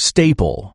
staple.